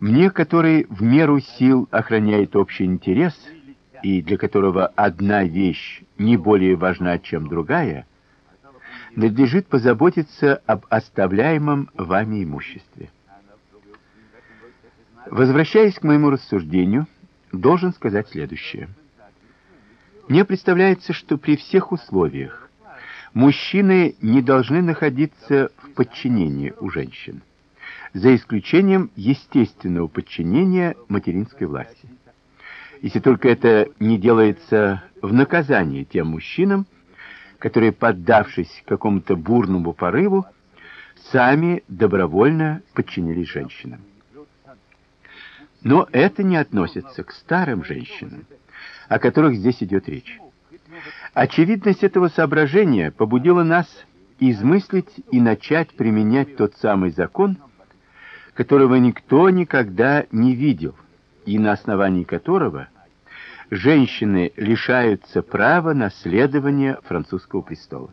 Мне, который в меру сил охраняет общий интерес и для которого одна вещь не более важна, чем другая, надлежит позаботиться об оставляемом вами имуществе. Возвращаясь к моему рассуждению, должен сказать следующее. Мне представляется, что при всех условиях мужчины не должны находиться в подчинении у женщин за исключением естественного подчинения материнской власти. Если только это не делается в наказание тем мужчинам, которые, поддавшись какому-то бурному порыву, сами добровольно подчинились женщинам. Но это не относится к старым женщинам, о которых здесь идет речь. Очевидность этого соображения побудила нас измыслить и начать применять тот самый закон, которого никто никогда не видел, и на основании которого женщины лишаются права наследования французского престола.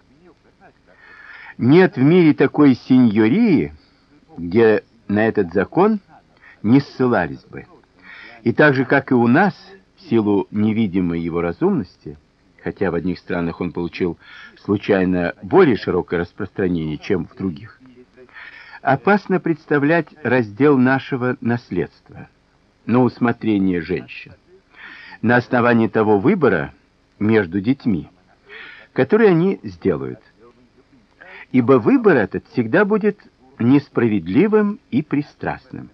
Нет в мире такой сеньории, где на этот закон не ссылались бы. И так же, как и у нас, в силу невидимой его разумности, хотя в одних странах он получил случайно более широкое распространение, чем в других, опасно представлять раздел нашего наследства на усмотрение женщин на основании того выбора между детьми, который они сделают. Ибо выбор этот всегда будет несправедливым и пристрастным.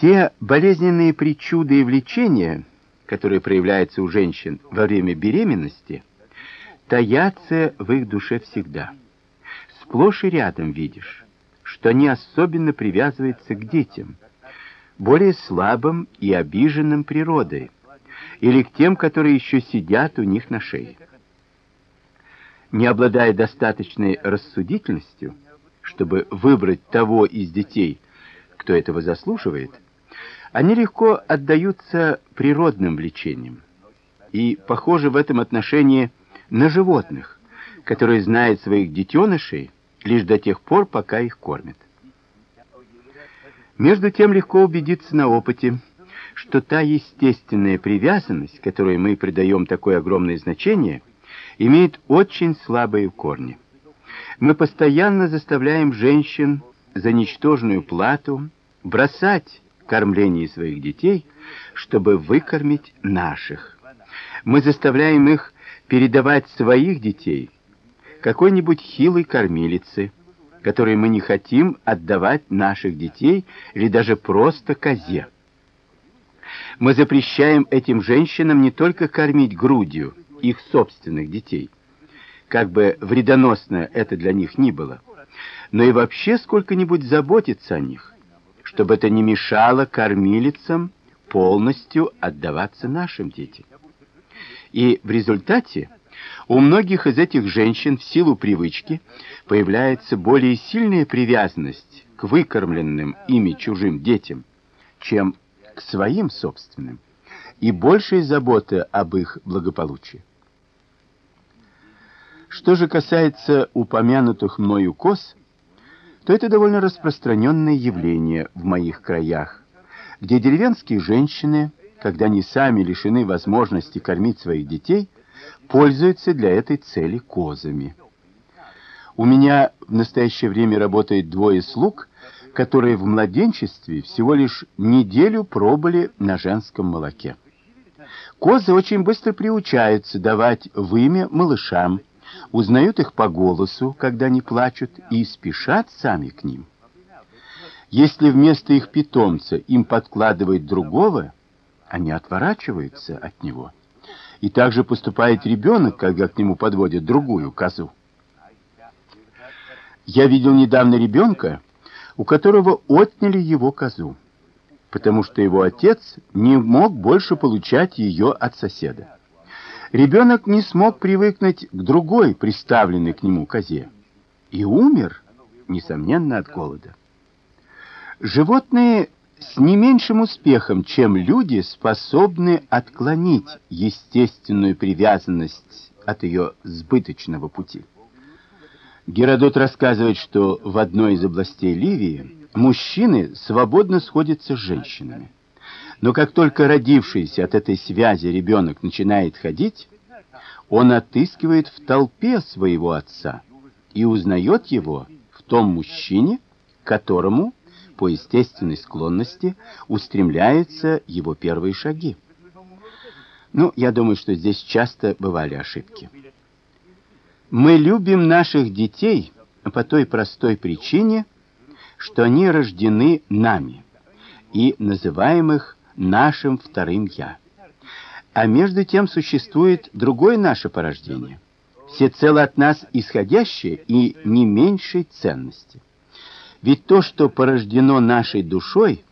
Те болезненные причуды и влечения, которые проявляются у женщин во время беременности, таятся в их душе всегда. Сплошь и рядом видишь что они особенно привязываются к детям, более слабым и обиженным природой, или к тем, которые еще сидят у них на шее. Не обладая достаточной рассудительностью, чтобы выбрать того из детей, кто этого заслуживает, они легко отдаются природным влечениям и похожи в этом отношении на животных, которые знают своих детенышей лишь до тех пор, пока их кормят. Между тем легко убедиться на опыте, что та естественная привязанность, которой мы придаем такое огромное значение, имеет очень слабые корни. Мы постоянно заставляем женщин за ничтожную плату бросать кормление своих детей, чтобы выкормить наших. Мы заставляем их передавать своих детей какой-нибудь хилой кормилице, которой мы не хотим отдавать наших детей или даже просто козе. Мы запрещаем этим женщинам не только кормить грудью их собственных детей, как бы вредоносно это для них ни было, но и вообще сколько-нибудь заботиться о них, чтобы это не мешало кормилицам полностью отдаваться нашим детям. И в результате у многих из этих женщин в силу привычки появляется более сильная привязанность к выкормленным ими чужим детям, чем к своим собственным, и большая забота об их благополучии. Что же касается упомянутых мною коз, то это довольно распространенное явление в моих краях, где деревенские женщины, когда они сами лишены возможности кормить своих детей, пользуются для этой цели козами. У меня в настоящее время работает двое слуг, которые в младенчестве всего лишь неделю пробыли на женском молоке. Козы очень быстро приучаются давать вымя малышам, узнают их по голосу, когда они плачут, и спешат сами к ним. Если вместо их питомца им подкладывают другого, они отворачиваются от него. И также поступает ребенок, когда к нему подводят другую козу. Я видел недавно ребенка, у которого отняли его козу, потому что его отец не мог больше получать ее от соседа. Ребенок не смог привыкнуть к другой, приставленной к нему козе, и умер, несомненно, от голода. Животные с не меньшим успехом, чем люди, способны отклонить естественную привязанность от ее сбыточного пути. Геродот рассказывает, что в одной из областей Ливии мужчины свободно сходятся с женщинами. Но как только родившийся от этой связи ребенок начинает ходить, он отыскивает в толпе своего отца и узнает его в том мужчине, которому по естественной склонности устремляются его первые шаги. Ну, я думаю, что здесь часто бывали ошибки. Мы любим наших детей по той простой причине, что они рождены нами и называем их нашим вторым я. А между тем существует другое наше порождение, всецело от нас исходящее и не меньшей ценности. Ведь то, что порождено нашей душой,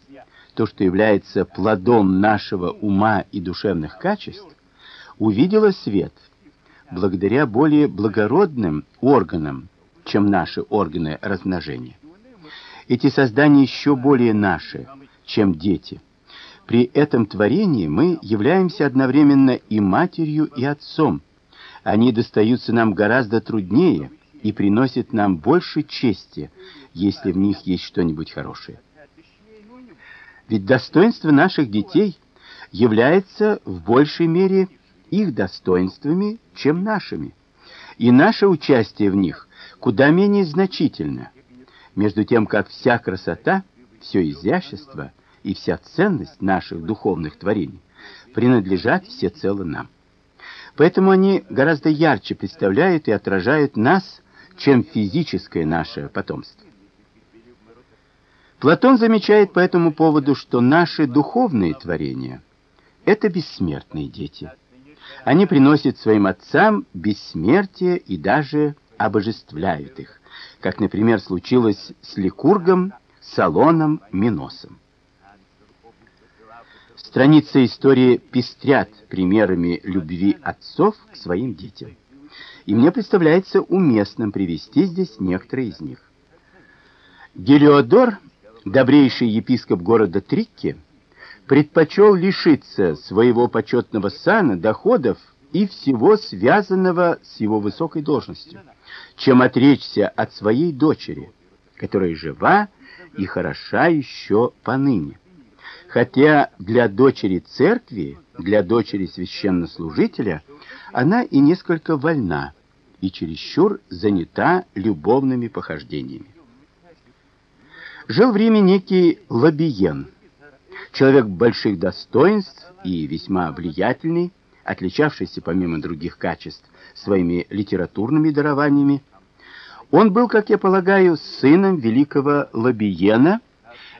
то, что является плодом нашего ума и душевных качеств, увидело свет благодаря более благородным органам, чем наши органы размножения. Эти создания еще более наши, чем дети. При этом творении мы являемся одновременно и матерью, и отцом. Они достаются нам гораздо труднее и приносят нам больше чести, если в них есть что-нибудь хорошее. Ведь достоинство наших детей является в большей мере их достоинствами, чем нашими. И наше участие в них куда менее значительно. Между тем, как вся красота, все изящество и вся ценность наших духовных творений принадлежат всецело нам. Поэтому они гораздо ярче представляют и отражают нас, чем физическое наше потомство. Платон замечает по этому поводу, что наши духовные творения это бессмертные дети. Они приносят своим отцам бессмертие и даже обожествляют их, как, например, случилось с Ликургом, Салоном, Миносом. Страницы истории пестрят примерами любви отцов к своим детям. И мне представляется уместным привести здесь некоторые из них. Гелиодор, добрейший епископ города Трикки, предпочел лишиться своего почетного сана, доходов и всего связанного с его высокой должностью, чем отречься от своей дочери, которая жива и хороша еще поныне. Хотя для дочери церкви, для дочери священнослужителя, она и несколько вольна, и чересчур занята любовными похождениями. Жил в Риме некий Лабиен, человек больших достоинств и весьма влиятельный, отличавшийся помимо других качеств своими литературными дарованиями. Он был, как я полагаю, сыном великого Лабиена,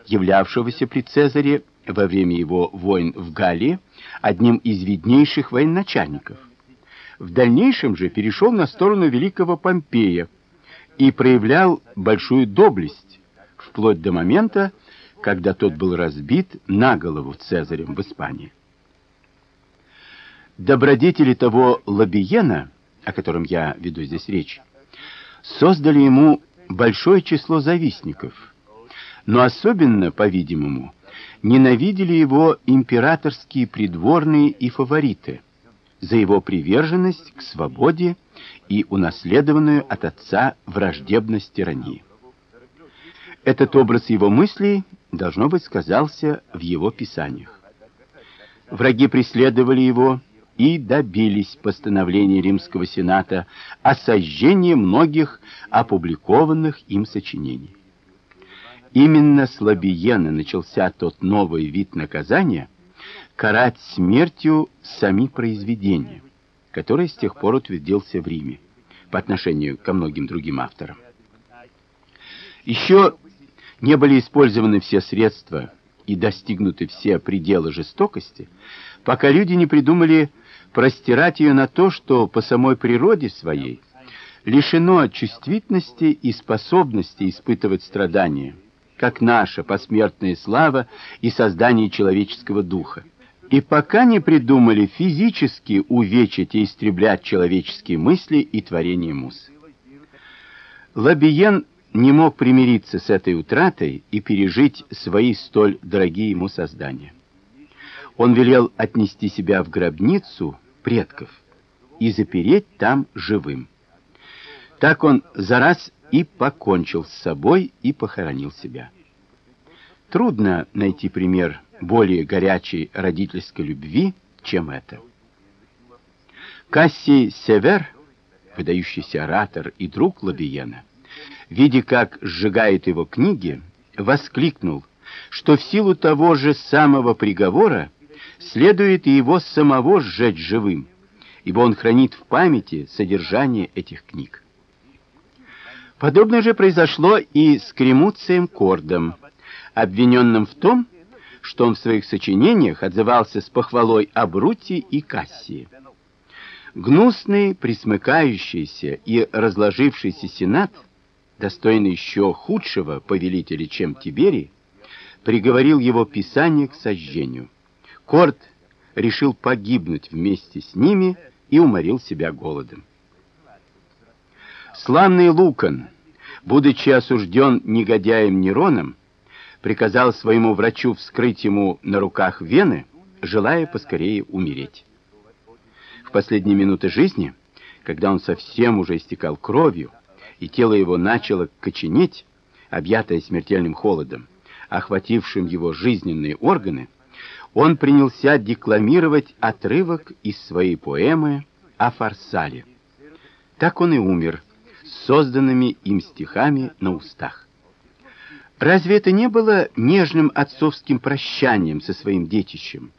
являвшегося при Цезаре во время его войн в Галлии одним из виднейших военачальников. В дальнейшем же перешел на сторону великого Помпея и проявлял большую доблесть вплоть до момента, когда тот был разбит на голову Цезарем в Испании. Добродетели того Лабиена, о котором я веду здесь речь, создали ему большое число завистников. Но особенно, по-видимому, ненавидели его императорские придворные и фавориты за его приверженность к свободе и унаследованную от отца враждебность тирании. Этот образ его мыслей должно быть сказался в его писаниях. Враги преследовали его и добились постановления Римского сената о сожжении многих опубликованных им сочинений. Именно с Лабиена начался тот новый вид наказания карать смертью сами произведения, который с тех пор утвердился в Риме по отношению ко многим другим авторам. Еще не были использованы все средства и достигнуты все пределы жестокости, пока люди не придумали простирать ее на то, что по самой природе своей лишено чувствительности и способности испытывать страдания, как наша посмертная слава и создание человеческого духа. И пока не придумали физически увечить и истреблять человеческие мысли и творения мус. Лабиен не мог примириться с этой утратой и пережить свои столь дорогие ему создания. Он велел отнести себя в гробницу предков и запереть там живым. Так он за раз и покончил с собой и похоронил себя. Трудно найти пример более горячей родительской любви, чем это. Кассий Север, выдающийся оратор и друг Лабиена, видя, как сжигают его книги, воскликнул, что в силу того же самого приговора следует и его самого сжечь живым, ибо он хранит в памяти содержание этих книг. Подобное же произошло и с Кремуцием Кордом, обвиненным в том, что он в своих сочинениях отзывался с похвалой о Бруте и Кассии. Гнусный, присмыкающийся и разложившийся сенат, достойный еще худшего повелителя, чем Тиберий, приговорил его писание к сожжению. Корд решил погибнуть вместе с ними и уморил себя голодом. Славный Лукан, будучи осужден негодяем Нероном, приказал своему врачу вскрыть ему на руках вены, желая поскорее умереть. В последние минуты жизни, когда он совсем уже истекал кровью, и тело его начало коченеть, объятое смертельным холодом, охватившим его жизненные органы, он принялся декламировать отрывок из своей поэмы о Фарсале. Так он и умер, созданными им стихами на устах. Разве это не было нежным отцовским прощанием со своим детищем,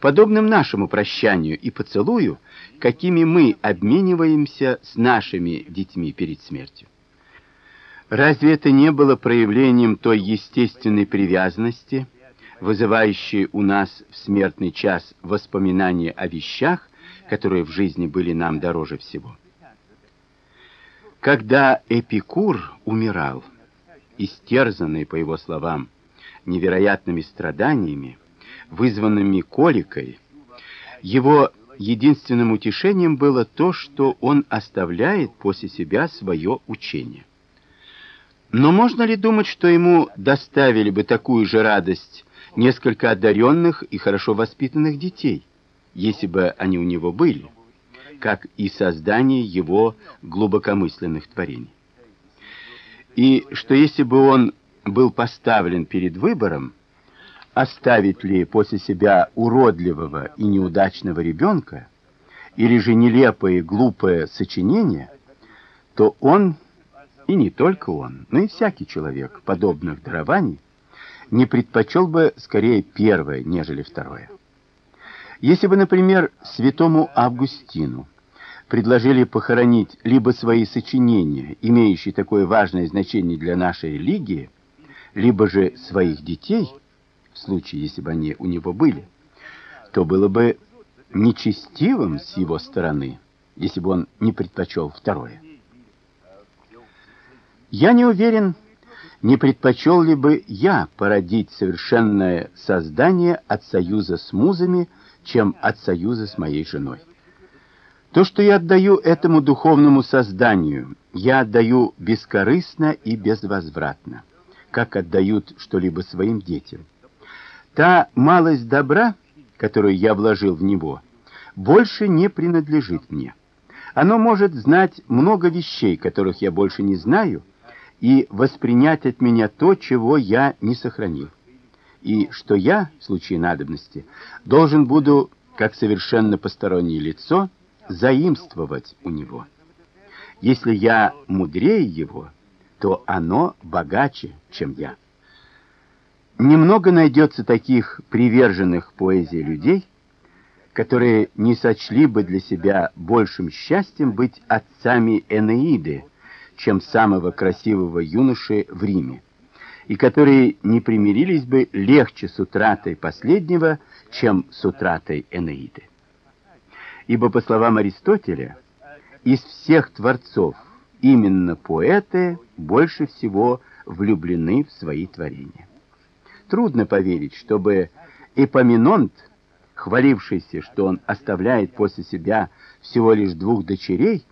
подобным нашему прощанию и поцелую, какими мы обмениваемся с нашими детьми перед смертью? Разве это не было проявлением той естественной привязанности, вызывающей у нас в смертный час воспоминания о вещах, которые в жизни были нам дороже всего? Когда Эпикур умирал, истерзанный, по его словам, невероятными страданиями, вызванными коликой, его единственным утешением было то, что он оставляет после себя свое учение. Но можно ли думать, что ему доставили бы такую же радость несколько одаренных и хорошо воспитанных детей, если бы они у него были, как и создание его глубокомысленных творений? И что если бы он был поставлен перед выбором, оставить ли после себя уродливого и неудачного ребенка, или же нелепое и глупое сочинение, то он и не только он, но и всякий человек подобных дарований не предпочел бы скорее первое, нежели второе. Если бы, например, святому Августину предложили похоронить либо свои сочинения, имеющие такое важное значение для нашей религии, либо же своих детей, в случае, если бы они у него были, то было бы нечестивым с его стороны, если бы он не предпочел второе. Я не уверен, не предпочел ли бы я породить совершенное создание от союза с музами, чем от союза с моей женой. То, что я отдаю этому духовному созданию, я отдаю бескорыстно и безвозвратно, как отдают что-либо своим детям. Та малость добра, которую я вложил в него, больше не принадлежит мне. Оно может знать много вещей, которых я больше не знаю, и воспринять от меня то, чего я не сохранил. И что я, в случае надобности, должен буду, как совершенно постороннее лицо, заимствовать у него. Если я мудрее его, то оно богаче, чем я. Немного найдется таких приверженных поэзии людей, которые не сочли бы для себя большим счастьем быть отцами Энеиды, чем самого красивого юноши в Риме, и которые не примирились бы легче с утратой последнего, чем с утратой Энеиды. Ибо, по словам Аристотеля, из всех творцов именно поэты больше всего влюблены в свои творения. Трудно поверить, чтобы Эпоминонт, хвалившийся, что он оставляет после себя всего лишь двух дочерей,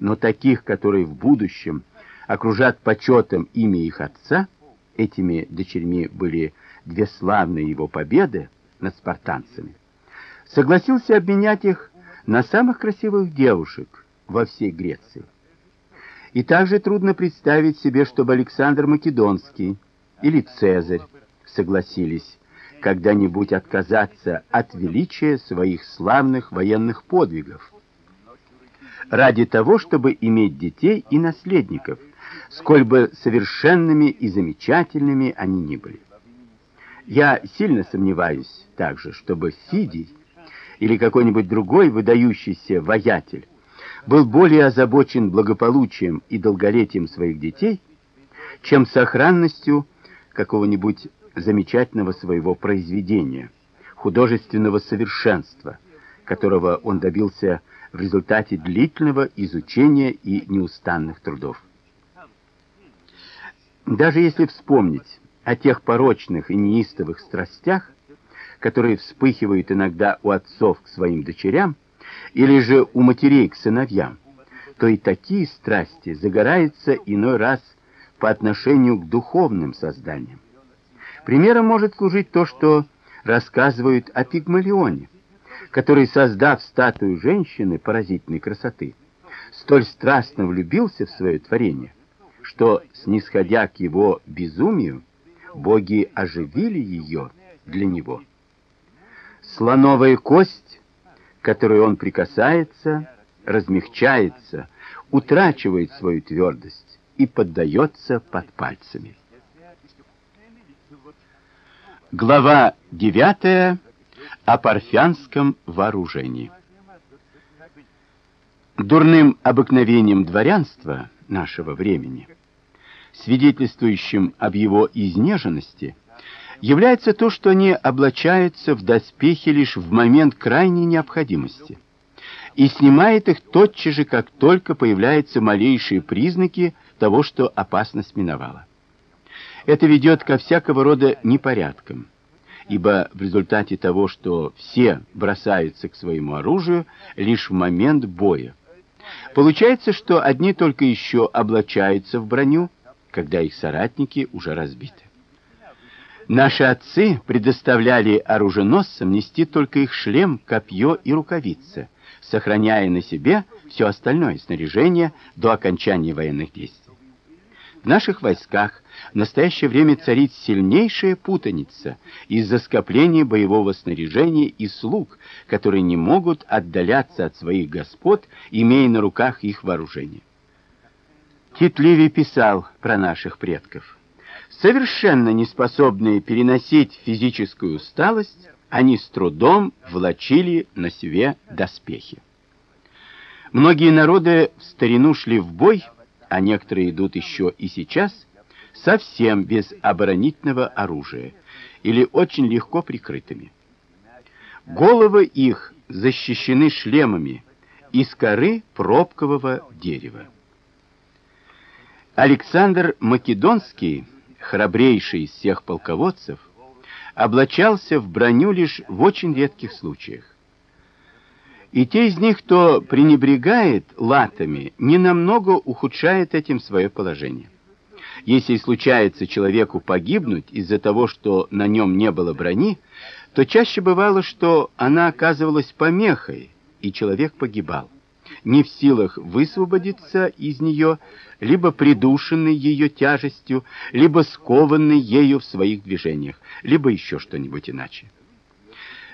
но таких, которые в будущем окружат почетом имя их отца, этими дочерьми были две славные его победы над спартанцами, согласился обменять их на самых красивых девушек во всей Греции. И также трудно представить себе, чтобы Александр Македонский или Цезарь согласились когда-нибудь отказаться от величия своих славных военных подвигов ради того, чтобы иметь детей и наследников, сколь бы совершенными и замечательными они ни были. Я сильно сомневаюсь также, чтобы Сидий или какой-нибудь другой выдающийся воятель был более озабочен благополучием и долголетием своих детей, чем сохранностью какого-нибудь замечательного своего произведения, художественного совершенства, которого он добился в результате длительного изучения и неустанных трудов. Даже если вспомнить о тех порочных и неистовых страстях, которые вспыхивают иногда у отцов к своим дочерям, или же у матерей к сыновьям, то и такие страсти загораются иной раз по отношению к духовным созданиям. Примером может служить то, что рассказывают о Пигмалионе, который, создав статую женщины поразительной красоты, столь страстно влюбился в свое творение, что, снисходя к его безумию, боги оживили ее для него. Слоновая кость, которой он прикасается, размягчается, утрачивает свою твердость и поддается под пальцами. Глава 9 о парфянском вооружении. Дурным обыкновением дворянства нашего времени, свидетельствующим об его изнеженности, является то, что они облачаются в доспехи лишь в момент крайней необходимости и снимает их тотчас же, как только появляются малейшие признаки того, что опасность миновала. Это ведет ко всякого рода непорядкам ибо в результате того, что все бросаются к своему оружию лишь в момент боя. Получается, что одни только еще облачаются в броню, когда их соратники уже разбиты. Наши отцы предоставляли оруженосцам нести только их шлем, копье и рукавицы, сохраняя на себе все остальное снаряжение до окончания военных действий. В наших войсках в настоящее время царит сильнейшая путаница из-за скопления боевого снаряжения и слуг, которые не могут отдаляться от своих господ, имея на руках их вооружение. Тит Ливий писал про наших предков. Совершенно неспособные переносить физическую усталость, они с трудом влачили на себе доспехи. Многие народы в старину шли в бой а некоторые идут еще и сейчас, совсем без оборонительного оружия или очень легко прикрытыми. Головы их защищены шлемами из коры пробкового дерева. Александр Македонский, храбрейший из всех полководцев, облачался в броню лишь в очень редких случаях. И те из них, кто пренебрегает латами, не намного ухудшает этим свое положение. Если случается человеку погибнуть из-за того, что на нем не было брони, то чаще бывало, что она оказывалась помехой, и человек погибал, не в силах высвободиться из нее, либо придушенный ее тяжестью, либо скованный ею в своих движениях, либо еще что-нибудь иначе.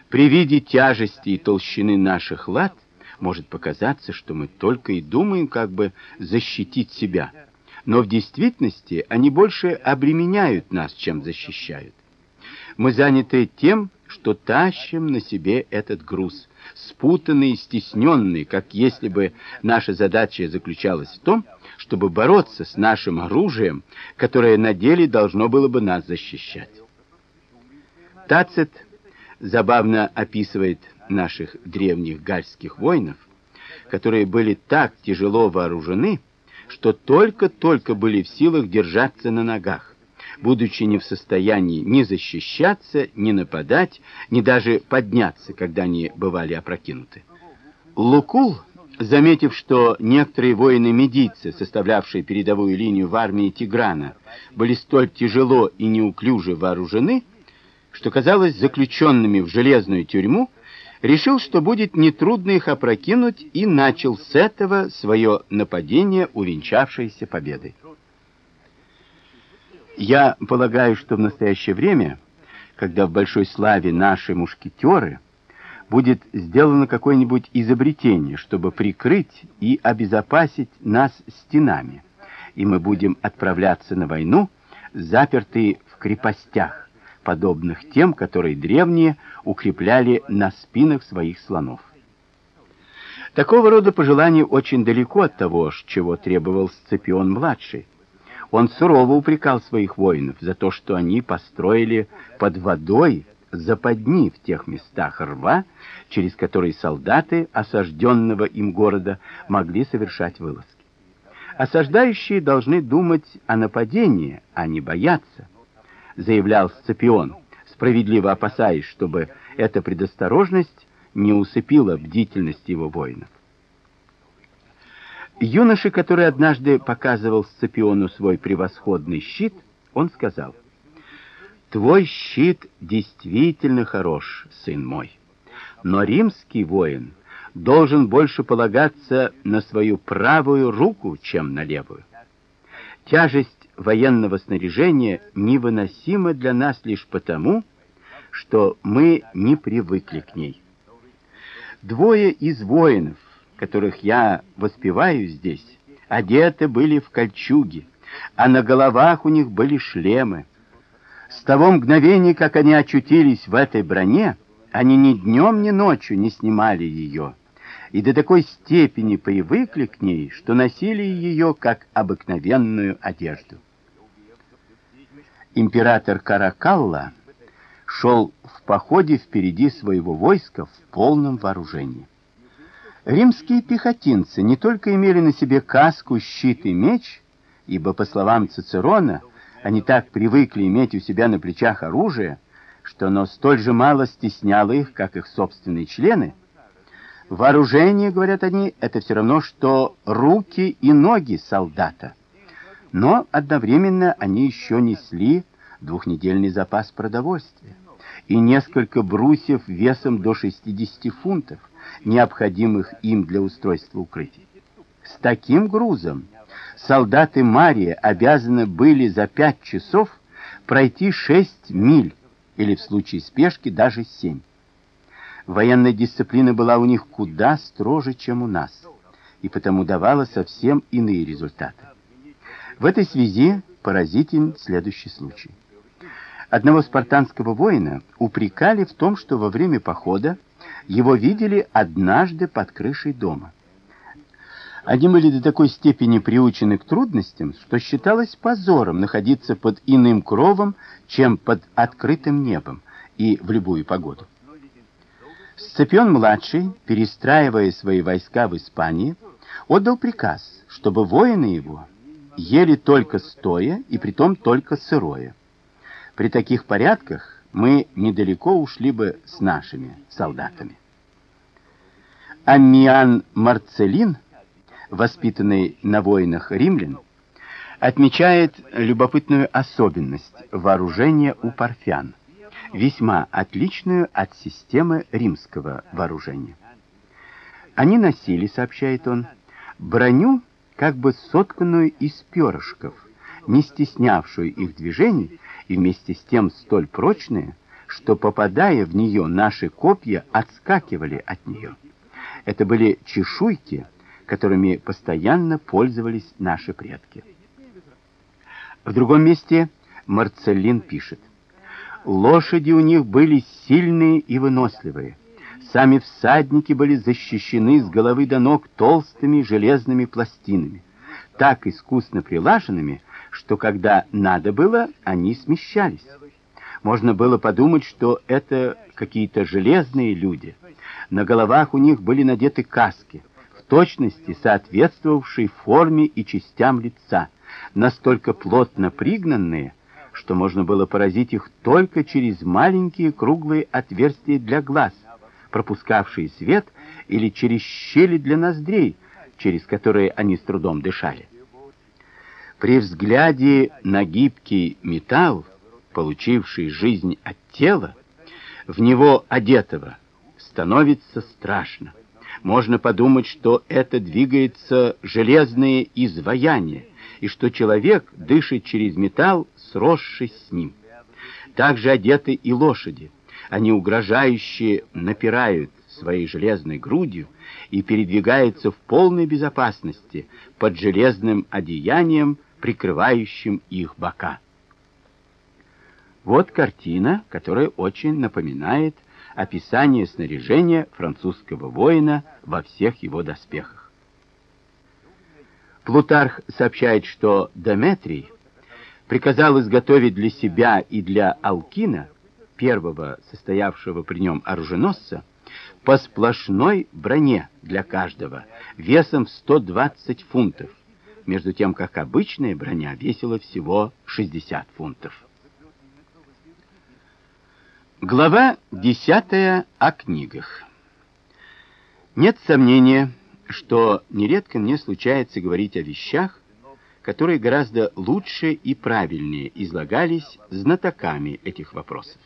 При виде тяжести и толщины наших лад может показаться, что мы только и думаем, как бы защитить себя. Но в действительности они больше обременяют нас, чем защищают. Мы заняты тем, что тащим на себе этот груз, спутанный и стесненный, как если бы наша задача заключалась в том, чтобы бороться с нашим оружием, которое на деле должно было бы нас защищать. Тацит забавно описывает наших древних гальских воинов, которые были так тяжело вооружены, что только-только были в силах держаться на ногах, будучи не в состоянии ни защищаться, ни нападать, ни даже подняться, когда они бывали опрокинуты. Лукул, заметив, что некоторые воины-медийцы, составлявшие передовую линию в армии Тиграна, были столь тяжело и неуклюже вооружены, что казалось заключенными в железную тюрьму, решил, что будет нетрудно их опрокинуть, и начал с этого свое нападение, увенчавшееся победой. Я полагаю, что в настоящее время когда в большой славе наши мушкетеры будет сделано какое-нибудь изобретение, чтобы прикрыть и обезопасить нас стенами, и мы будем отправляться на войну, запертые в крепостях, подобных тем, которые древние укрепляли на спинах своих слонов. Такого рода пожелания очень далеко от того, чего требовал Сципион-младший. Он сурово упрекал своих воинов за то, что они построили под водой западни в тех местах рва, через которые солдаты осажденного им города могли совершать вылазки. Осаждающие должны думать о нападении, а не бояться, заявлял Сципион, справедливо опасаясь, чтобы эта предосторожность не усыпила бдительность его воинов. Юноше, который однажды показывал Сципиону свой превосходный щит, он сказал, «Твой щит действительно хорош, сын мой, но римский воин должен больше полагаться на свою правую руку, чем на левую. Тяжесть военного снаряжения невыносима для нас лишь потому, что мы не привыкли к ней. Двое из воинов, которых я воспеваю здесь, одеты были в кольчуги, а на головах у них были шлемы. С того мгновения, как они очутились в этой броне, они ни днем, ни ночью не снимали ее, и до такой степени привыкли к ней, что носили ее как обыкновенную одежду. Император Каракалла шел в походе впереди своего войска в полном вооружении. Римские пехотинцы не только имели на себе каску, щит и меч, ибо, по словам Цицерона, они так привыкли иметь у себя на плечах оружие, что оно столь же мало стесняло их, как их собственные члены. Вооружение, говорят они, это все равно, что руки и ноги солдата. Но одновременно они еще несли двухнедельный запас продовольствия и несколько брусьев весом до 60 фунтов, необходимых им для устройства укрытий. С таким грузом солдаты Мария обязаны были за пять часов пройти 6 миль, или в случае спешки даже 7. Военная дисциплина была у них куда строже, чем у нас, и потому давала совсем иные результаты. В этой связи поразителен следующий случай. Одного спартанского воина упрекали в том, что во время похода его видели однажды под крышей дома. Они были до такой степени приучены к трудностям, что считалось позором находиться под иным кровом, чем под открытым небом и в любую погоду. Сципион-младший, перестраивая свои войска в Испании, отдал приказ, чтобы воины его ели только стоя и притом только сырое. При таких порядках мы недалеко ушли бы с нашими солдатами. Аммиан Марцелин, воспитанный на войнах римлян, отмечает любопытную особенность вооружения у парфян, весьма отличную от системы римского вооружения. Они носили, сообщает он, броню, как бы сотканную из перышков, не стеснявшую их движений и вместе с тем столь прочные, что, попадая в нее, наши копья отскакивали от нее. Это были чешуйки, которыми постоянно пользовались наши предки. В другом месте Марцеллин пишет, «Лошади у них были сильные и выносливые. Сами всадники были защищены с головы до ног толстыми железными пластинами, так искусно прилаженными, что когда надо было, они смещались. Можно было подумать, что это какие-то железные люди. На головах у них были надеты каски, в точности соответствовавшие форме и частям лица, настолько плотно пригнанные, что можно было поразить их только через маленькие круглые отверстия для глаз, пропускавшие свет, или через щели для ноздрей, через которые они с трудом дышали. При взгляде на гибкий металл, получивший жизнь от тела, в него одетого, становится страшно. Можно подумать, что это двигается железное изваяние, и что человек дышит через металл, сросшись с ним. Так же одеты и лошади. Они угрожающе напирают своей железной грудью и передвигаются в полной безопасности под железным одеянием, прикрывающим их бока. Вот картина, которая очень напоминает описание снаряжения французского воина во всех его доспехах. Плутарх сообщает, что Деметрий приказал изготовить для себя и для Алкина, первого состоявшего при нем оруженосца, по сплошной броне для каждого, весом в 120 фунтов, между тем как обычная броня весила всего 60 фунтов. Глава 10 о книгах. Нет сомнения, что нередко мне случается говорить о вещах, которые гораздо лучше и правильнее излагались знатоками этих вопросов.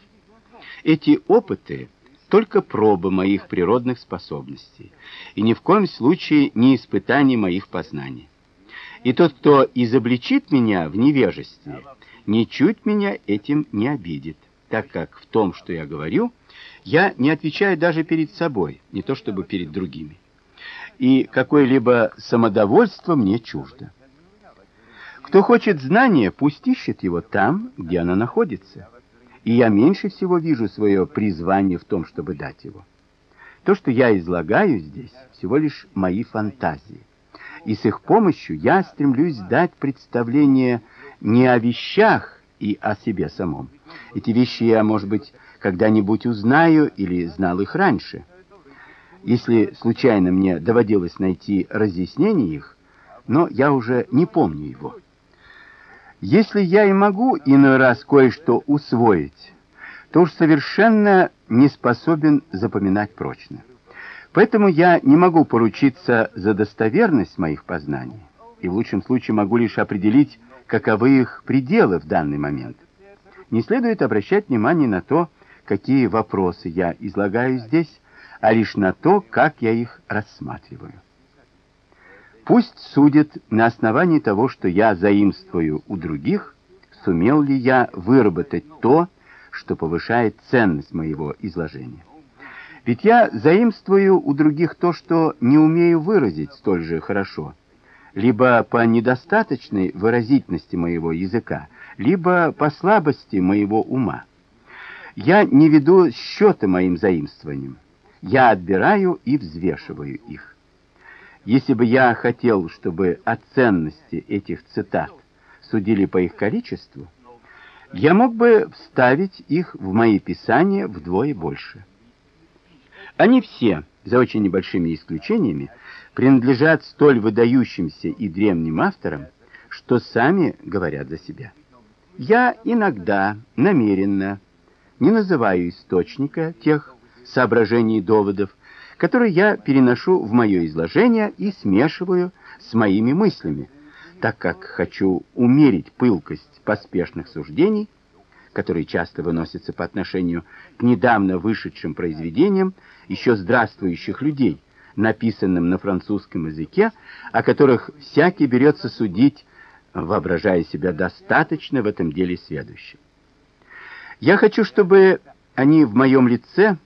Эти опыты только проба моих природных способностей, и ни в коем случае не испытание моих познаний. И тот, кто изобличит меня в невежестве, ничуть меня этим не обидит так как в том, что я говорю, я не отвечаю даже перед собой, не то чтобы перед другими. И какое-либо самодовольство мне чуждо. Кто хочет знания, пусть ищет его там, где оно находится. И я меньше всего вижу свое призвание в том, чтобы дать его. То, что я излагаю здесь, всего лишь мои фантазии. И с их помощью я стремлюсь дать представление не о вещах и о себе самом, эти вещи я, может быть, когда-нибудь узнаю или знал их раньше. Если случайно мне доводилось найти разъяснение их, но я уже не помню его. Если я и могу иной раз кое-что усвоить, то уж совершенно не способен запоминать прочно. Поэтому я не могу поручиться за достоверность моих познаний, и в лучшем случае могу лишь определить, каковы их пределы в данный момент не следует обращать внимание на то, какие вопросы я излагаю здесь, а лишь на то, как я их рассматриваю. Пусть судят на основании того, что я заимствую у других, сумел ли я выработать то, что повышает ценность моего изложения. Ведь я заимствую у других то, что не умею выразить столь же хорошо, либо по недостаточной выразительности моего языка, либо по слабости моего ума. Я не веду счета моим заимствованиям. Я отбираю и взвешиваю их. Если бы я хотел, чтобы о ценности этих цитат судили по их количеству, я мог бы вставить их в мои писания вдвое больше. Они все, за очень небольшими исключениями, принадлежат столь выдающимся и древним авторам, что сами говорят за себя. Я иногда намеренно не называю источника тех соображений и доводов, которые я переношу в мое изложение и смешиваю с моими мыслями, так как хочу умерить пылкость поспешных суждений, которые часто выносятся по отношению к недавно вышедшим произведениям еще здравствующих людей, написанным на французском языке, о которых всякий берется судить воображая себя достаточно в этом деле сведущим. Я хочу, чтобы они в моем лице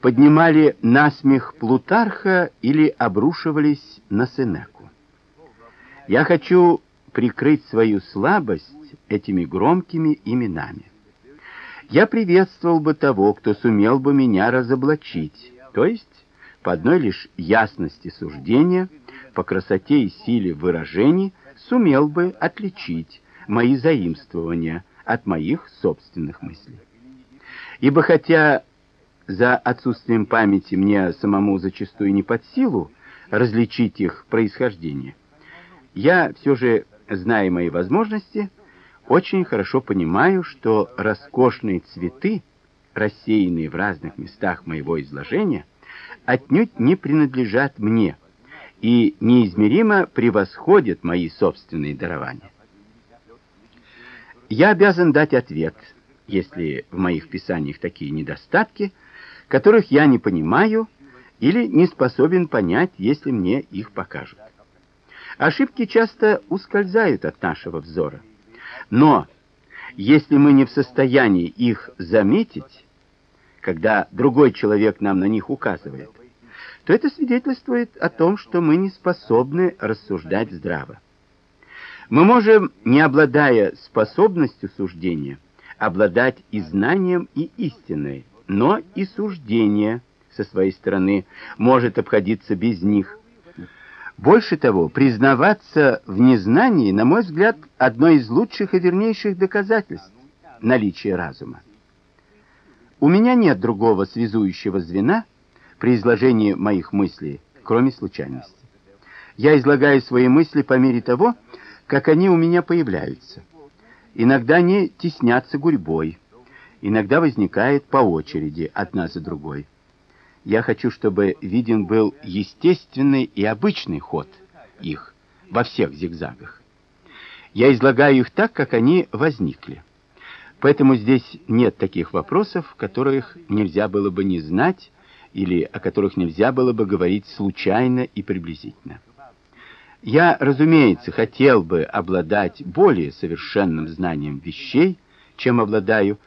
поднимали насмех Плутарха или обрушивались на Сенеку. Я хочу прикрыть свою слабость этими громкими именами. Я приветствовал бы того, кто сумел бы меня разоблачить, то есть по одной лишь ясности суждения, по красоте и силе выражений – сумел бы отличить мои заимствования от моих собственных мыслей. Ибо хотя за отсутствием памяти мне самому зачастую не под силу различить их происхождение, я все же, зная мои возможности, очень хорошо понимаю, что роскошные цветы, рассеянные в разных местах моего изложения, отнюдь не принадлежат мне, и неизмеримо превосходят мои собственные дарования. Я обязан дать ответ, если в моих писаниях такие недостатки, которых я не понимаю или не способен понять, если мне их покажут. Ошибки часто ускользают от нашего взора. Но Если мы не в состоянии их заметить, когда другой человек нам на них указывает, то это свидетельствует о том, что мы не способны рассуждать здраво. Мы можем, не обладая способностью суждения, обладать и знанием, и истиной, но и суждение со своей стороны может обходиться без них. Больше того, признаваться в незнании, на мой взгляд, одно из лучших и вернейших доказательств наличия разума. У меня нет другого связующего звена при изложении моих мыслей, кроме случайности. Я излагаю свои мысли по мере того, как они у меня появляются. Иногда они теснятся гурьбой, иногда возникает по очереди, одна за другой. Я хочу, чтобы виден был естественный и обычный ход их во всех зигзагах. Я излагаю их так, как они возникли. Поэтому здесь нет таких вопросов, которых нельзя было бы не знать или о которых нельзя было бы говорить случайно и приблизительно. Я, разумеется, хотел бы обладать более совершенным знанием вещей, чем обладаю,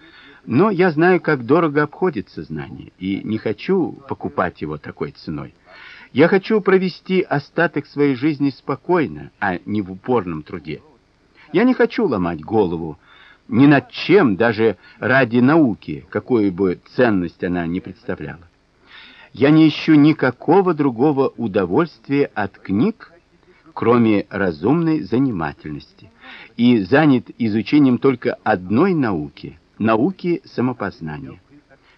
но я знаю, как дорого обходится знание, и не хочу покупать его такой ценой. Я хочу провести остаток своей жизни спокойно, а не в упорном труде. Я не хочу ломать голову ни над чем, даже ради науки, какую бы ценность она ни представляла. Я не ищу никакого другого удовольствия от книг, кроме разумной занимательности, и занят изучением только одной науки науки самопознания,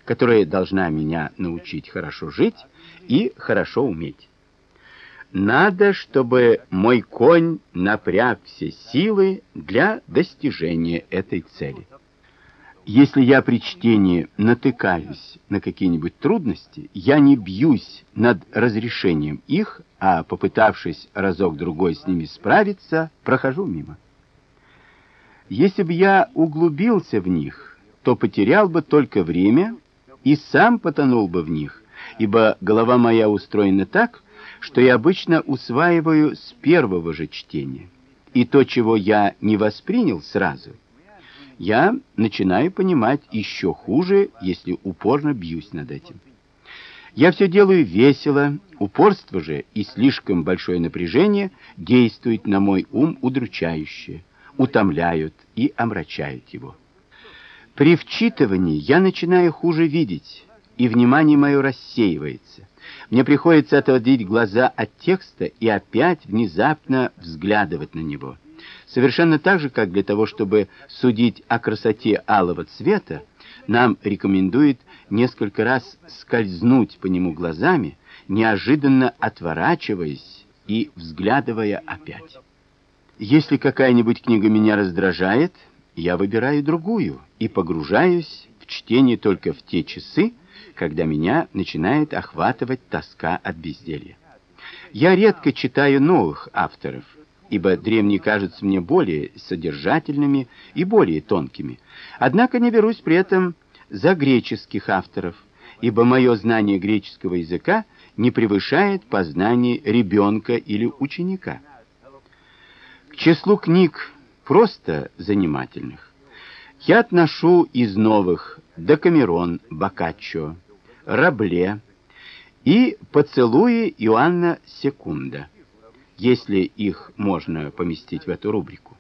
которая должна меня научить хорошо жить и хорошо уметь. Надо, чтобы мой конь напряг все силы для достижения этой цели. Если я при чтении натыкаюсь на какие-нибудь трудности, я не бьюсь над разрешением их, а попытавшись разок-другой с ними справиться, прохожу мимо. Если бы я углубился в них, то потерял бы только время и сам потонул бы в них, ибо голова моя устроена так, что я обычно усваиваю с первого же чтения. И то, чего я не воспринял сразу – я начинаю понимать еще хуже, если упорно бьюсь над этим. Я все делаю весело, упорство же и слишком большое напряжение действует на мой ум удручающе, утомляют и омрачают его. При вчитывании я начинаю хуже видеть, и внимание мое рассеивается. Мне приходится отводить глаза от текста и опять внезапно взглядывать на него. Совершенно так же, как для того, чтобы судить о красоте алого цвета, нам рекомендуют несколько раз скользнуть по нему глазами, неожиданно отворачиваясь и взглядывая опять. Если какая-нибудь книга меня раздражает, я выбираю другую и погружаюсь в чтение только в те часы, когда меня начинает охватывать тоска от безделья. Я редко читаю новых авторов, ибо древние кажутся мне более содержательными и более тонкими. Однако не берусь при этом за греческих авторов, ибо мое знание греческого языка не превышает познание ребенка или ученика. К числу книг просто занимательных я отношу из новых Декамерон Боккаччо, Рабле и «Поцелуи Иоанна Секунда» если их можно поместить в эту рубрику.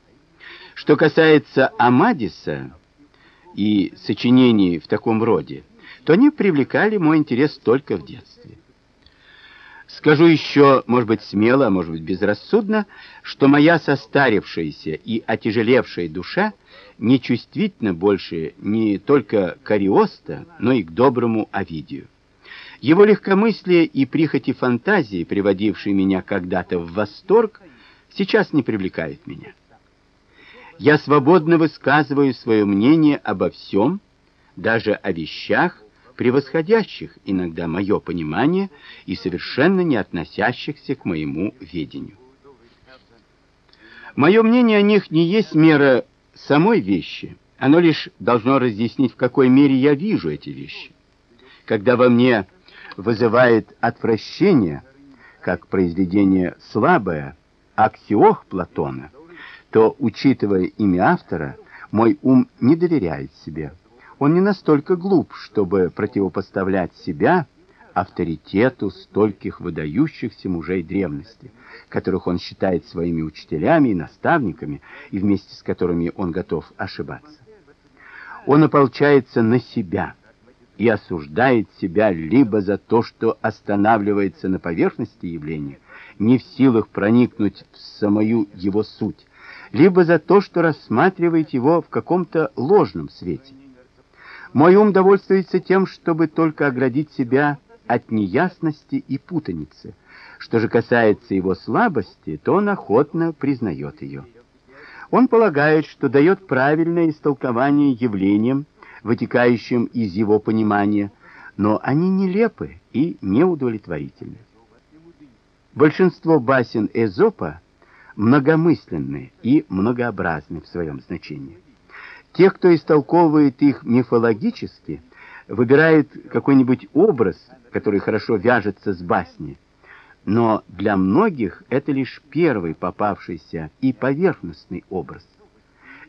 Что касается Амадиса и сочинений в таком роде, то они привлекали мой интерес только в детстве. Скажу еще, может быть, смело, а может быть, безрассудно, что моя состарившаяся и отяжелевшая душа не чувствительна больше не только к Ариоста, но и к доброму Овидию. Его легкомыслие и прихоти фантазии, приводившие меня когда-то в восторг, сейчас не привлекают меня. Я свободно высказываю свое мнение обо всем, даже о вещах, превосходящих иногда мое понимание и совершенно не относящихся к моему ведению. Мое мнение о них не есть мера самой вещи, оно лишь должно разъяснить, в какой мере я вижу эти вещи. Когда во мне вызывает отвращение, как произведение слабое, аксиох Платона, то, учитывая имя автора, Мой ум не доверяет себе. Он не настолько глуп, чтобы противопоставлять себя авторитету стольких выдающихся мужей древности, которых он считает своими учителями и наставниками, и вместе с которыми он готов ошибаться. Он ополчается на себя и осуждает себя либо за то, что останавливается на поверхности явления, не в силах проникнуть в самую его суть, либо за то, что рассматривает его в каком-то ложном свете. Мой ум довольствуется тем, чтобы только оградить себя от неясности и путаницы. Что же касается его слабости, то он охотно признает ее. Он полагает, что дает правильное истолкование явлениям, вытекающим из его понимания, но они нелепы и неудовлетворительны. Большинство басен Эзопа многомысленны и многообразны в своем значении. Те, кто истолковывает их мифологически, выбирают какой-нибудь образ, который хорошо вяжется с басней, но для многих это лишь первый попавшийся и поверхностный образ.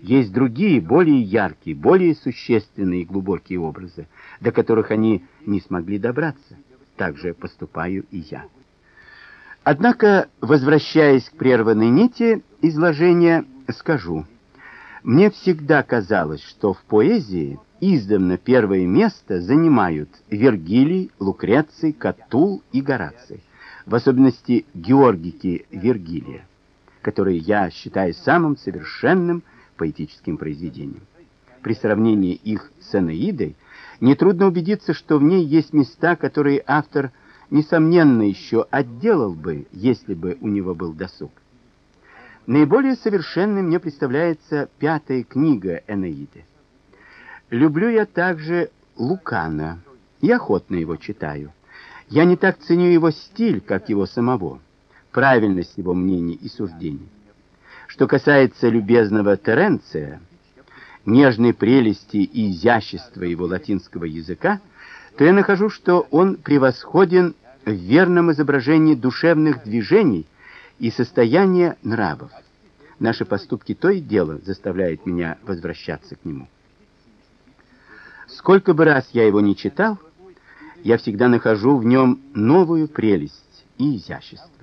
Есть другие, более яркие, более существенные и глубокие образы, до которых они не смогли добраться. Так же поступаю и я. Однако, возвращаясь к прерванной нити изложения, скажу, мне всегда казалось, что в поэзии издавна первое место занимают Вергилий, Лукреций, Катул и Гораций, в особенности Георгики Вергилия, которые я считаю самым совершенным поэтическим произведением. При сравнении их с Энеидой нетрудно убедиться, что в ней есть места, которые автор несомненно еще отделал бы, если бы у него был досуг. Наиболее совершенной мне представляется пятая книга Энеиды. Люблю я также Лукана и охотно его читаю. Я не так ценю его стиль, как его самого, правильность его мнений и суждений. Что касается любезного Теренция, нежной прелести и изящества его латинского языка, то я нахожу, что он превосходен в верном изображении душевных движений и состояния нравов. Наши поступки то и дело заставляют меня возвращаться к нему. Сколько бы раз я его не читал, я всегда нахожу в нем новую прелесть и изящество.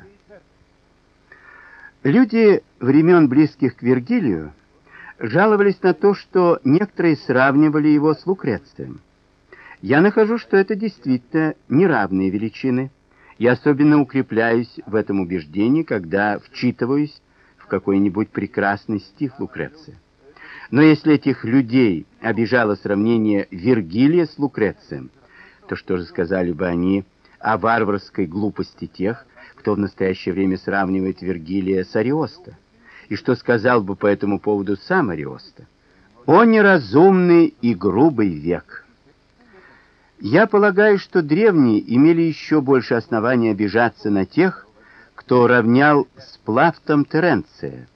Люди времен близких к Вергилию жаловались на то, что некоторые сравнивали его с Лукрецием. Я нахожу, что это действительно неравные величины, и особенно укрепляюсь в этом убеждении, когда вчитываюсь в какой-нибудь прекрасный стих Лукреция. Но если этих людей обижало сравнение Вергилия с Лукрецием, то что же сказали бы они о варварской глупости тех, кто в настоящее время сравнивает Вергилия с Ариоста. И что сказал бы по этому поводу сам Ариоста? О неразумный и грубый век! Я полагаю, что древние имели еще больше оснований обижаться на тех, кто равнял с Плафтом Теренция,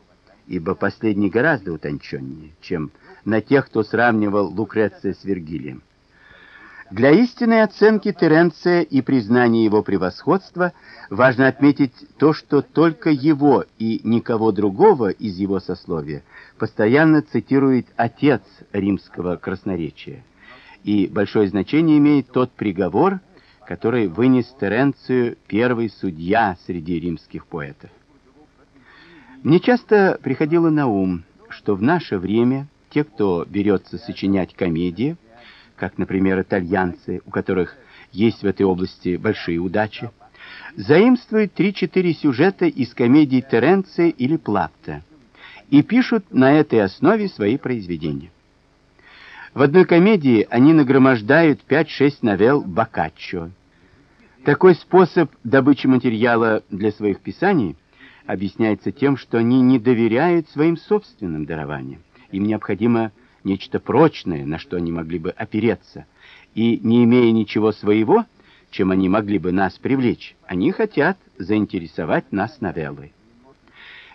ибо последний гораздо утонченнее, чем на тех, кто сравнивал Лукреция с Вергилием. Для истинной оценки Теренция и признания его превосходства важно отметить то, что только его и никого другого из его сословия постоянно цитирует отец римского красноречия. И большое значение имеет тот приговор, который вынес Теренцию первый судья среди римских поэтов. Мне часто приходило на ум, что в наше время те, кто берется сочинять комедии, как, например, итальянцы, у которых есть в этой области большие удачи, заимствуют 3-4 сюжета из комедий Теренция или Платта и пишут на этой основе свои произведения. В одной комедии они нагромождают 5-6 новелл Боккаччо. Такой способ добычи материала для своих писаний объясняется тем, что они не доверяют своим собственным дарованиям. Им необходимо нечто прочное, на что они могли бы опереться, и не имея ничего своего, чем они могли бы нас привлечь, они хотят заинтересовать нас новеллой.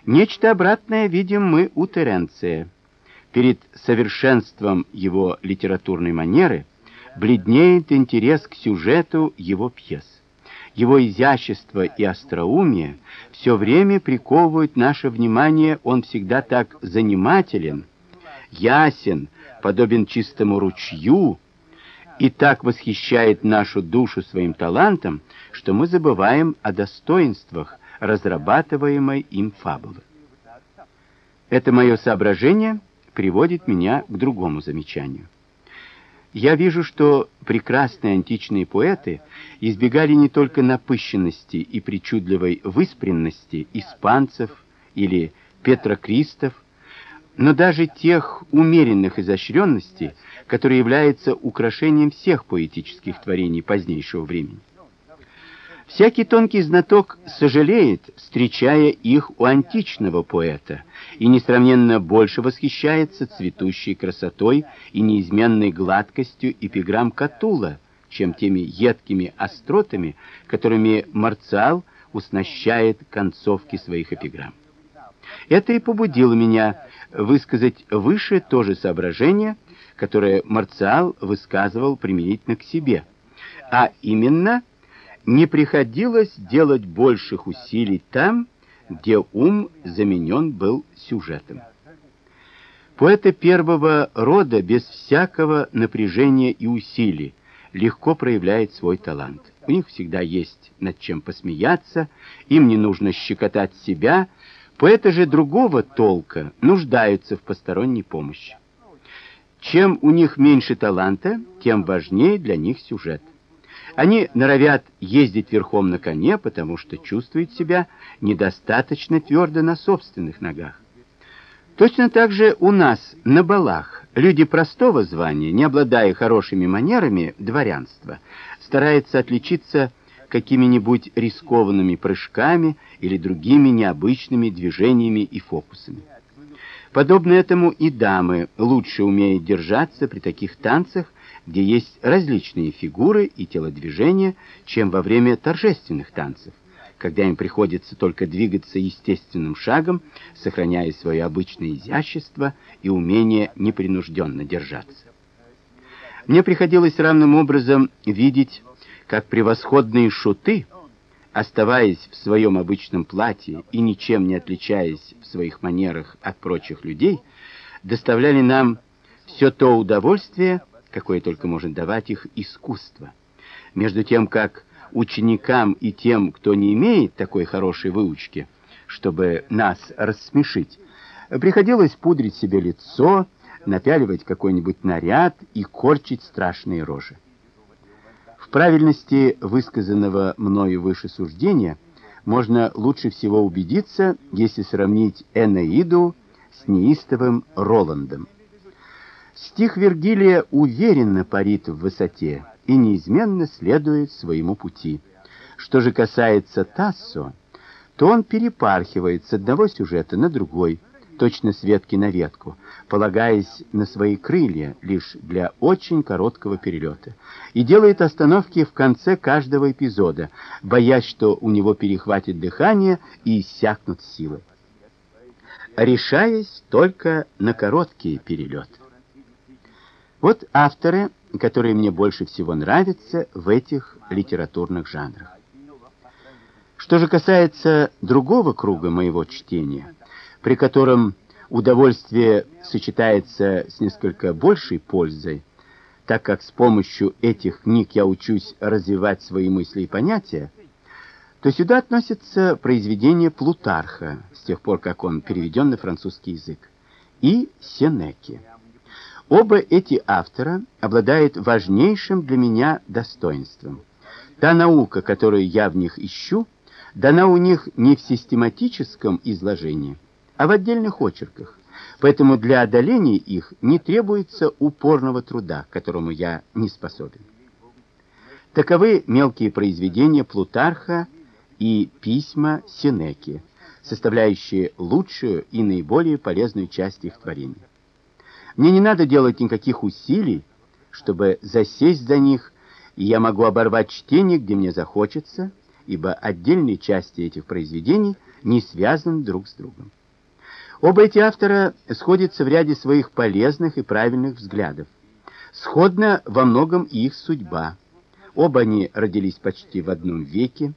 Нечто обратное видим мы у Теренция. Перед совершенством его литературной манеры бледнеет интерес к сюжету его пьес. Его изящество и остроумие все время приковывают наше внимание, он всегда так занимателен, ясен, подобен чистому ручью, и так восхищает нашу душу своим талантом, что мы забываем о достоинствах разрабатываемой им фабулы. Это мое соображение приводит меня к другому замечанию. Я вижу, что прекрасные античные поэты избегали не только напыщенности и причудливой выспренности испанцев или петрокристов, но даже тех умеренных изощренностей, которые являются украшением всех поэтических творений позднейшего времени. Всякий тонкий знаток сожалеет, встречая их у античного поэта, и несравненно больше восхищается цветущей красотой и неизменной гладкостью эпиграмм Катула, чем теми едкими остротами, которыми Марциал уснащает концовки своих эпиграмм. Это и побудило меня высказать выше то же соображение, которое Марциал высказывал применительно к себе, а именно – не приходилось делать больших усилий там, где ум заменен был сюжетом. Поэты первого рода без всякого напряжения и усилий легко проявляют свой талант. У них всегда есть над чем посмеяться, им не нужно щекотать себя. Поэты же другого толка нуждаются в посторонней помощи. Чем у них меньше таланта, тем важнее для них сюжет. Они норовят ездить верхом на коне, потому что чувствуют себя недостаточно твердо на собственных ногах. Точно так же у нас на балах люди простого звания, не обладая хорошими манерами дворянства, стараются отличиться какими-нибудь рискованными прыжками или другими необычными движениями и фокусами. Подобно этому и дамы лучше умеют держаться при таких танцах, где есть различные фигуры и телодвижения, чем во время торжественных танцев, когда им приходится только двигаться естественным шагом, сохраняя свое обычное изящество и умение непринужденно держаться. Мне приходилось равным образом видеть, как превосходные шуты, оставаясь в своем обычном платье и ничем не отличаясь в своих манерах от прочих людей, доставляли нам все то удовольствие, какое только может давать их искусство. Между тем, как ученикам и тем, кто не имеет такой хорошей выучки, чтобы нас рассмешить, приходилось пудрить себе лицо, напяливать какой-нибудь наряд и корчить страшные рожи. В правильности высказанного мною выше суждения можно лучше всего убедиться, если сравнить Энеиду с неистовым Роландом. Стих Вергилия уверенно парит в высоте и неизменно следует своему пути. Что же касается Тассо, то он перепархивает с одного сюжета на другой, точно с ветки на ветку, полагаясь на свои крылья лишь для очень короткого перелета, и делает остановки в конце каждого эпизода, боясь, что у него перехватит дыхание и иссякнут силы, решаясь только на короткие перелеты. Вот авторы, которые мне больше всего нравятся в этих литературных жанрах. Что же касается другого круга моего чтения, при котором удовольствие сочетается с несколько большей пользой, так как с помощью этих книг я учусь развивать свои мысли и понятия, то сюда относятся произведения Плутарха, с тех пор, как он переведен на французский язык, и Сенеки. Оба эти автора обладают важнейшим для меня достоинством. Та наука, которую я в них ищу, дана у них не в систематическом изложении, а в отдельных очерках. Поэтому для одоления их не требуется упорного труда, которому я не способен. Таковы мелкие произведения Плутарха и письма Сенеки, составляющие лучшую и наиболее полезную часть их творения. Мне не надо делать никаких усилий, чтобы засесть за них, и я могу оборвать чтение, где мне захочется, ибо отдельные части этих произведений не связаны друг с другом. Оба эти автора сходятся в ряде своих полезных и правильных взглядов. Сходна во многом их судьба. Оба они родились почти в одном веке,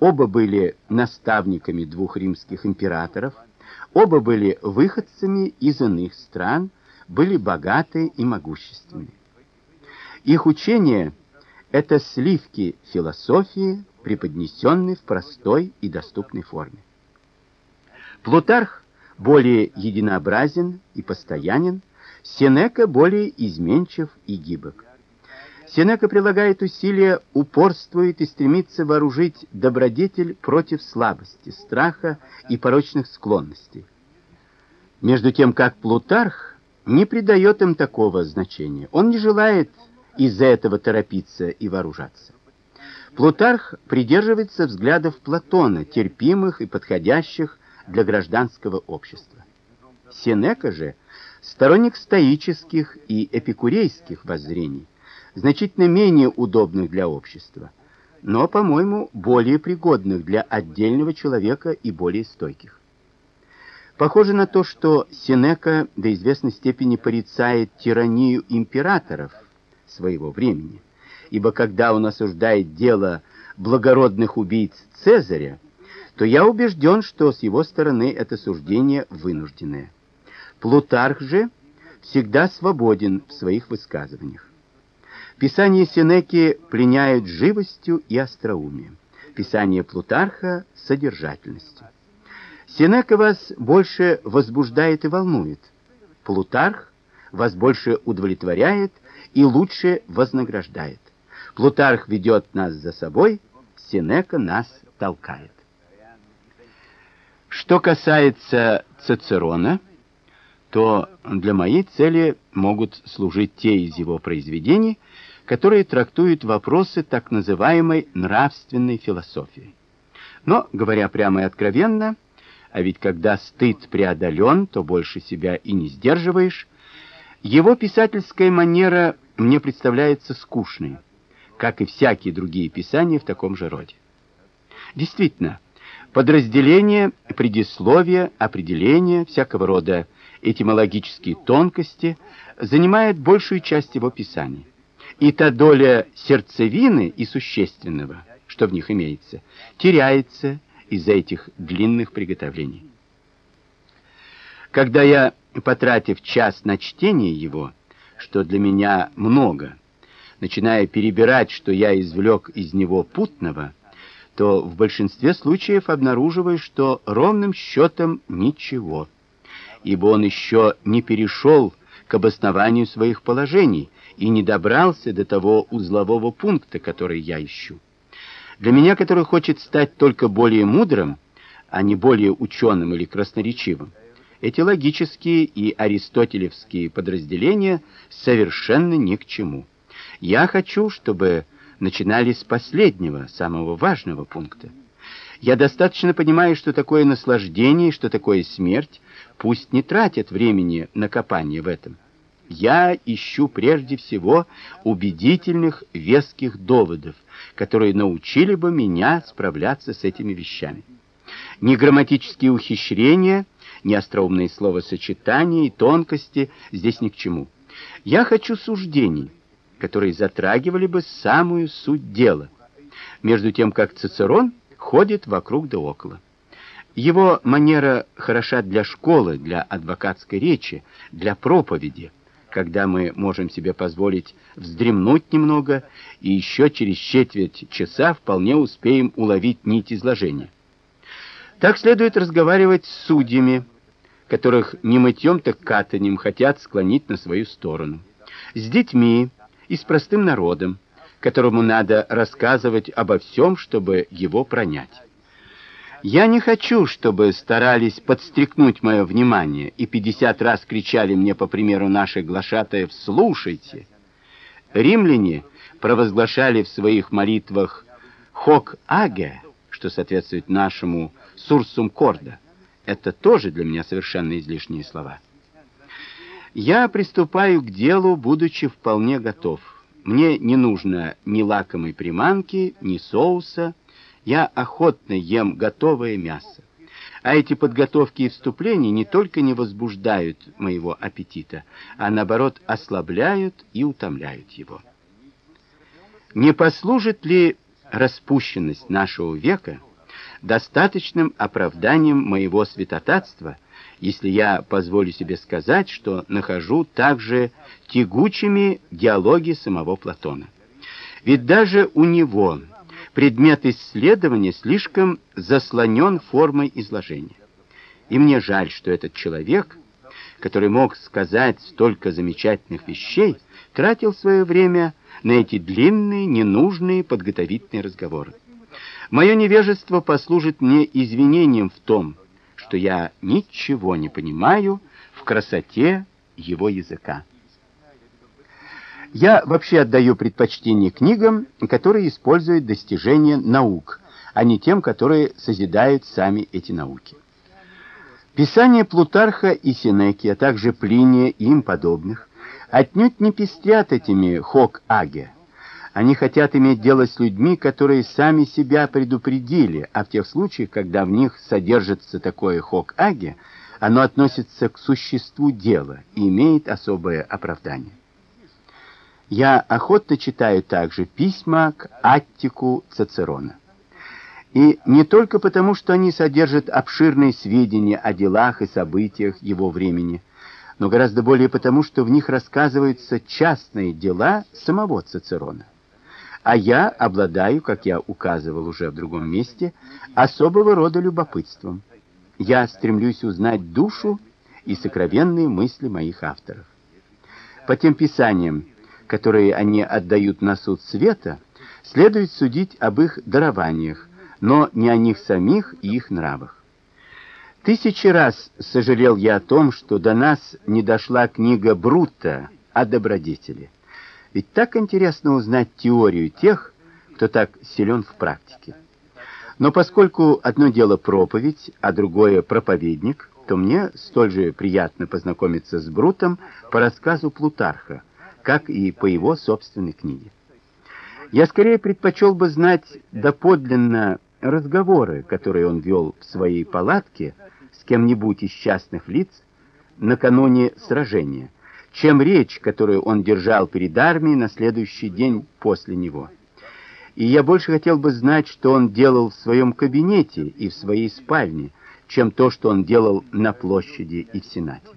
оба были наставниками двух римских императоров, оба были выходцами из иных стран, были богаты и могущественны. Их учение — это сливки философии, преподнесенные в простой и доступной форме. Плутарх более единообразен и постоянен, Сенека более изменчив и гибок. Сенека прилагает усилия, упорствует и стремится вооружить добродетель против слабости, страха и порочных склонностей. Между тем, как Плутарх не придает им такого значения. Он не желает из-за этого торопиться и вооружаться. Плутарх придерживается взглядов Платона, терпимых и подходящих для гражданского общества. Сенека же сторонник стоических и эпикурейских воззрений, значительно менее удобных для общества, но, по-моему, более пригодных для отдельного человека и более стойких. Похоже на то, что Сенека до известной степени порицает тиранию императоров своего времени, ибо когда он осуждает дело благородных убийц Цезаря, то я убежден, что с его стороны это суждение вынужденное. Плутарх же всегда свободен в своих высказываниях. Писания Сенеки пленяют живостью и остроумием. Писание Плутарха — содержательностью. Сенека вас больше возбуждает и волнует. Плутарх вас больше удовлетворяет и лучше вознаграждает. Плутарх ведет нас за собой, Сенека нас толкает. Что касается Цицерона, то для моей цели могут служить те из его произведений, которые трактуют вопросы так называемой нравственной философии. Но, говоря прямо и откровенно, а ведь когда стыд преодолен, то больше себя и не сдерживаешь, его писательская манера мне представляется скучной, как и всякие другие писания в таком же роде. Действительно, Подразделение, предисловие, определение, всякого рода этимологические тонкости занимает большую часть его писания. И та доля сердцевины и существенного, что в них имеется, теряется из-за этих длинных приготовлений. Когда я, потратив час на чтение его, что для меня много, начиная перебирать, что я извлек из него путного, то в большинстве случаев обнаруживаешь, что ровным счетом ничего, ибо он еще не перешел к обоснованию своих положений и не добрался до того узлового пункта, который я ищу. Для меня, который хочет стать только более мудрым, а не более ученым или красноречивым, эти логические и аристотелевские подразделения совершенно ни к чему. Я хочу, чтобы начинали с последнего, самого важного пункта. Я достаточно понимаю, что такое наслаждение, что такое смерть, пусть не тратят времени на копание в этом. Я ищу прежде всего убедительных, веских доводов, которые научили бы меня справляться с этими вещами. Ни грамматические ухищрения, ни остроумные словосочетания и тонкости здесь ни к чему. Я хочу суждений, которые затрагивали бы самую суть дела, между тем как Цицерон ходит вокруг да около. Его манера хороша для школы, для адвокатской речи, для проповеди, когда мы можем себе позволить вздремнуть немного и еще через четверть часа вполне успеем уловить нить изложения. Так следует разговаривать с судьями, которых не мытьем так катанем хотят склонить на свою сторону, с детьми, и с простым народом, которому надо рассказывать обо всем, чтобы его пронять. Я не хочу, чтобы старались подстрекнуть мое внимание и пятьдесят раз кричали мне по примеру наших глашатаев «Слушайте!». Римляне провозглашали в своих молитвах «Хок аге», что соответствует нашему «Сурсум корда». Это тоже для меня совершенно излишние слова. Я приступаю к делу, будучи вполне готов. Мне не нужно ни лакомой приманки, ни соуса. Я охотно ем готовое мясо. А эти подготовки и вступления не только не возбуждают моего аппетита, а наоборот ослабляют и утомляют его. Не послужит ли распущенность нашего века достаточным оправданием моего святотатства если я позволю себе сказать, что нахожу также тягучими диалоги самого Платона. Ведь даже у него предмет исследования слишком заслонен формой изложения. И мне жаль, что этот человек, который мог сказать столько замечательных вещей, тратил свое время на эти длинные, ненужные подготовительные разговоры. Мое невежество послужит мне извинением в том, что я ничего не понимаю в красоте его языка. Я вообще отдаю предпочтение книгам, которые используют достижения наук, а не тем, которые созидают сами эти науки. Писания Плутарха и Сенеки, а также Плиния и им подобных, отнюдь не пестрят этими хок-аге. Они хотят иметь дело с людьми, которые сами себя предупредили, а в тех случаях, когда в них содержится такое хок-аге, оно относится к существу дела и имеет особое оправдание. Я охотно читаю также письма к Аттику Цицерона. И не только потому, что они содержат обширные сведения о делах и событиях его времени, но гораздо более потому, что в них рассказываются частные дела самого Цицерона а я обладаю, как я указывал уже в другом месте, особого рода любопытством. Я стремлюсь узнать душу и сокровенные мысли моих авторов. По тем писаниям, которые они отдают на суд света, следует судить об их дарованиях, но не о них самих и их нравах. Тысячи раз сожалел я о том, что до нас не дошла книга Брута о добродетели. Ведь так интересно узнать теорию тех, кто так силен в практике. Но поскольку одно дело проповедь, а другое проповедник, то мне столь же приятно познакомиться с Брутом по рассказу Плутарха, как и по его собственной книге. Я скорее предпочел бы знать доподлинно разговоры, которые он вел в своей палатке с кем-нибудь из частных лиц накануне сражения, чем речь, которую он держал перед армией на следующий день после него. И я больше хотел бы знать, что он делал в своем кабинете и в своей спальне, чем то, что он делал на площади и в Сенате.